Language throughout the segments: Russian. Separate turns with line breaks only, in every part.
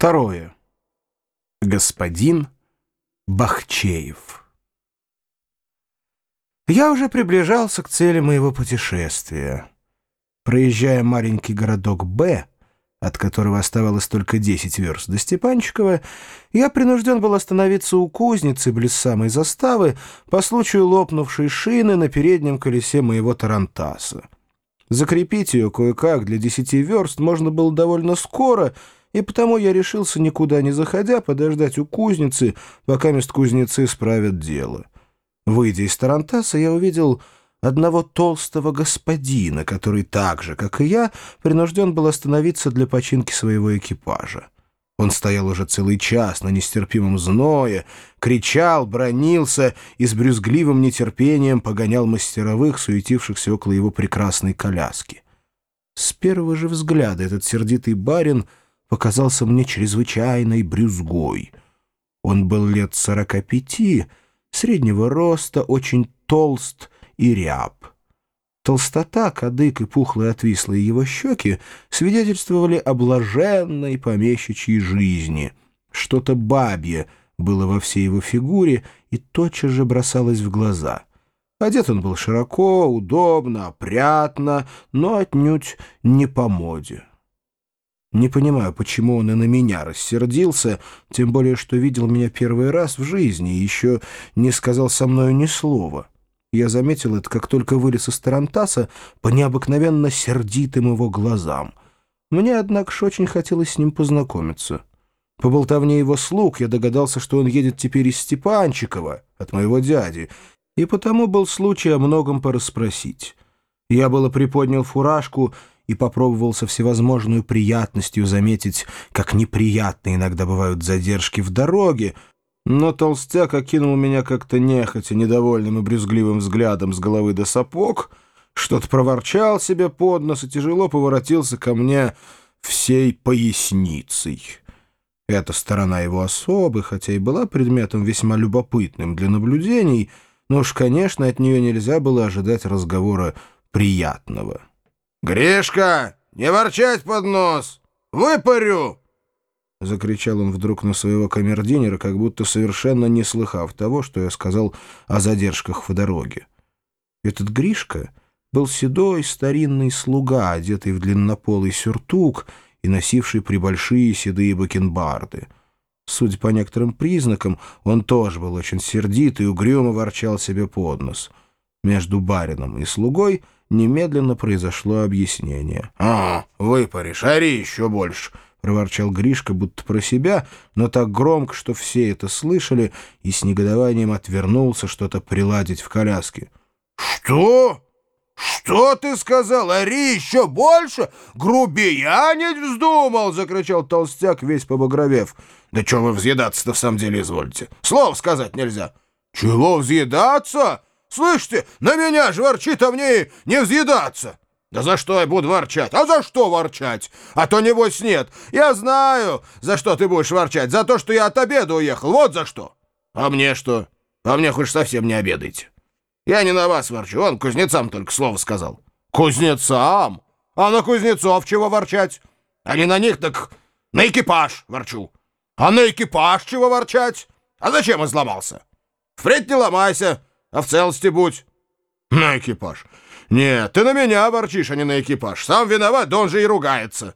Второе. Господин Бахчеев. Я уже приближался к цели моего путешествия. Проезжая маленький городок Б, от которого оставалось только 10 верст до Степанчикова, я принужден был остановиться у кузницы близ самой заставы по случаю лопнувшей шины на переднем колесе моего тарантаса. Закрепить ее кое-как для 10 верст можно было довольно скоро — и потому я решился, никуда не заходя, подождать у кузницы, пока мест кузнецы справят дело. Выйдя из Тарантаса, я увидел одного толстого господина, который так же, как и я, принужден был остановиться для починки своего экипажа. Он стоял уже целый час на нестерпимом зное, кричал, бронился и с брюзгливым нетерпением погонял мастеровых, суетившихся около его прекрасной коляски. С первого же взгляда этот сердитый барин — показался мне чрезвычайной брюзгой. Он был лет сорока пяти, среднего роста, очень толст и ряб. Толстота, кадык и пухлые отвислые его щеки свидетельствовали о блаженной помещичьей жизни. Что-то бабье было во всей его фигуре и тотчас же бросалось в глаза. Одет он был широко, удобно, опрятно, но отнюдь не по моде. Не понимаю, почему он и на меня рассердился, тем более, что видел меня первый раз в жизни и еще не сказал со мною ни слова. Я заметил это, как только вылез из Тарантаса, по необыкновенно сердитым его глазам. Мне, однако, ж очень хотелось с ним познакомиться. По болтовне его слуг я догадался, что он едет теперь из Степанчикова, от моего дяди, и потому был случай о многом порасспросить. Я было приподнял фуражку и попробовал со всевозможной приятностью заметить, как неприятны иногда бывают задержки в дороге, но толстяк окинул меня как-то нехотя, недовольным и брюзгливым взглядом с головы до сапог, что-то проворчал себе под нос и тяжело поворотился ко мне всей поясницей. Эта сторона его особы, хотя и была предметом весьма любопытным для наблюдений, но уж, конечно, от нее нельзя было ожидать разговора приятного. «Гришка, не ворчать под нос! Выпарю!» Закричал он вдруг на своего камердинера, как будто совершенно не слыхав того, что я сказал о задержках в дороге. Этот Гришка был седой старинный слуга, одетый в длиннополый сюртук и носивший прибольшие седые бакенбарды. Судя по некоторым признакам, он тоже был очень сердит и угрюмо ворчал себе под нос. Между барином и слугой — немедленно произошло объяснение. «А, выпаришь, ори еще больше!» — проворчал Гришка, будто про себя, но так громко, что все это слышали, и с негодованием отвернулся что-то приладить в коляске. «Что? Что ты сказал? Ори еще больше? Грубиянить вздумал!» — закричал толстяк, весь побагровев. «Да что вы взъедаться-то в самом деле изволите? Слов сказать нельзя!» «Чего взъедаться?» Слышите, на меня же ворчит, а мне не взъедаться. Да за что я буду ворчать? А за что ворчать? А то небось нет. Я знаю, за что ты будешь ворчать. За то, что я от обеда уехал. Вот за что. А мне что? А мне хоть совсем не обедайте. Я не на вас ворчу. Он кузнецам только слово сказал. Кузнецам? А на кузнецов чего ворчать? А не на них, так на экипаж ворчу. А на экипаж чего ворчать? А зачем изломался? Впредь не ломайся а в целости будь. На экипаж. Нет, ты на меня ворчишь, а не на экипаж. Сам виноват, да он же и ругается.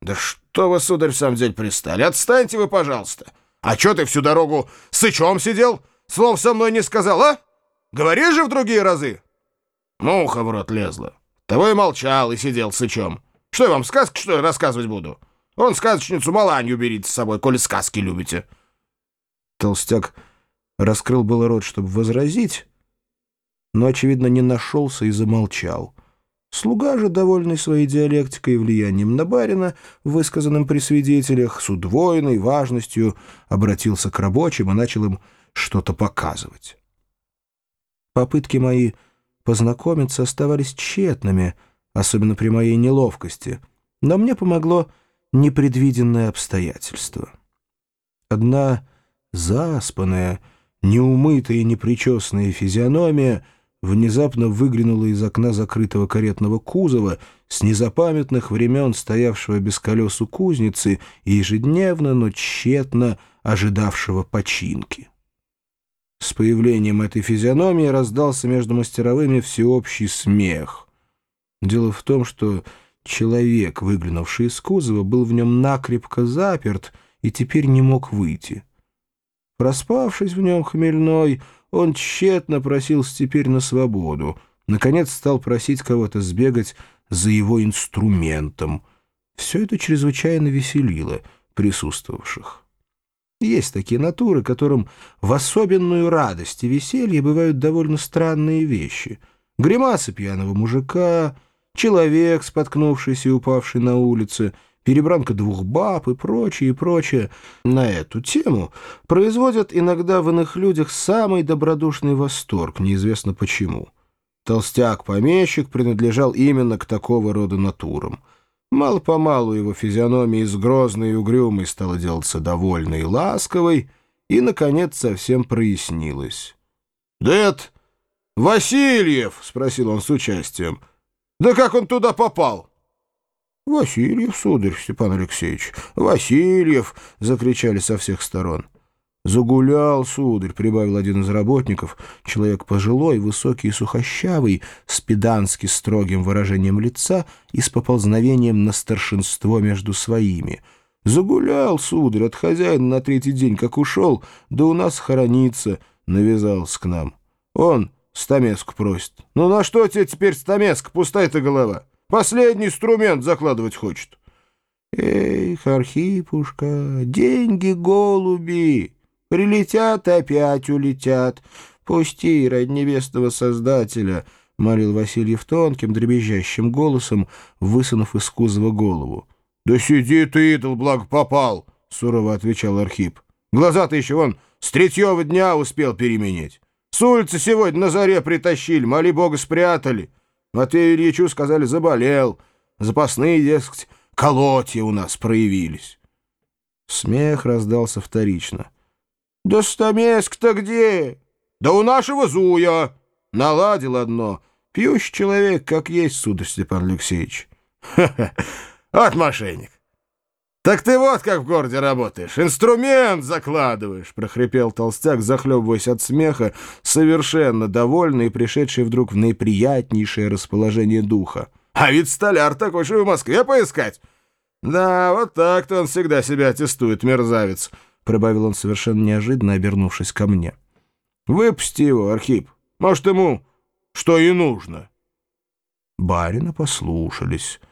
Да что вы, сударь, в самом деле пристали? Отстаньте вы, пожалуйста. А чё ты всю дорогу сычом сидел? Слов со мной не сказал, а? Говори же в другие разы. Муха в рот лезла. Того и молчал, и сидел сычом. Что я вам, сказки, что ли, рассказывать буду? Он сказочницу Маланью берите с собой, коли сказки любите. Толстяк раскрыл было рот, чтобы возразить, но, очевидно, не нашелся и замолчал. Слуга же, довольный своей диалектикой и влиянием на барина, высказанным при свидетелях, с удвоенной важностью обратился к рабочим и начал им что-то показывать. Попытки мои познакомиться оставались тщетными, особенно при моей неловкости, но мне помогло непредвиденное обстоятельство. Одна заспанная, неумытая и непричесная физиономия — внезапно выглянула из окна закрытого каретного кузова с незапамятных времен стоявшего без колес у кузницы и ежедневно, но тщетно ожидавшего починки. С появлением этой физиономии раздался между мастеровыми всеобщий смех. Дело в том, что человек, выглянувший из кузова, был в нем накрепко заперт и теперь не мог выйти. Проспавшись в нем хмельной, он тщетно просился теперь на свободу. Наконец стал просить кого-то сбегать за его инструментом. Все это чрезвычайно веселило присутствовавших. Есть такие натуры, которым в особенную радость и веселье бывают довольно странные вещи. Гримасы пьяного мужика, человек, споткнувшийся и упавший на улице — перебранка двух баб и прочее, и прочее. На эту тему производят иногда в иных людях самый добродушный восторг, неизвестно почему. Толстяк-помещик принадлежал именно к такого рода натурам. Мало-помалу его физиономия из грозной и угрюмой стала делаться довольной и ласковой, и, наконец, совсем прояснилась. «Да это Васильев!» — спросил он с участием. «Да как он туда попал?» «Васильев, сударь, Степан Алексеевич, Васильев!» — закричали со всех сторон. «Загулял, сударь», — прибавил один из работников, человек пожилой, высокий и сухощавый, с педански строгим выражением лица и с поползновением на старшинство между своими. «Загулял, сударь, от хозяина на третий день, как ушел, да у нас хоронится», — навязался к нам. «Он стамеску просит». «Ну на что тебе теперь стамеска, пустая-то голова?» Последний инструмент закладывать хочет. Эх, Архипушка, деньги голуби, прилетят опять улетят. Пусти ради небесного Создателя, — молил Васильев тонким, дребезжащим голосом, высунув из кузова голову. — Да сиди ты, идол, благо попал, — сурово отвечал Архип. — Глаза-то еще вон с третьего дня успел переменить. С улицы сегодня на заре притащили, моли бога спрятали. — Матвею Ильичу сказали, заболел. Запасные, дескать, колотья у нас проявились. Смех раздался вторично. «Да стамеск-то где? Да у нашего Зуя!» Наладил одно. Пьющий человек, как есть, сударь Степан Алексеевич. «Ха-ха! Вот мошенник! «Так ты вот как в городе работаешь, инструмент закладываешь!» — прохрипел толстяк, захлебываясь от смеха, совершенно довольный и пришедший вдруг в наиприятнейшее расположение духа. «А ведь столяр такой же в Москве поискать!» «Да, вот так-то он всегда себя аттестует, мерзавец!» — прибавил он совершенно неожиданно, обернувшись ко мне. «Выпусти его, Архип. Может, ему что и нужно». Барина послушались —